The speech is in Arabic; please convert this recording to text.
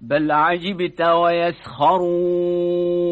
بل عجبت ويسخرون.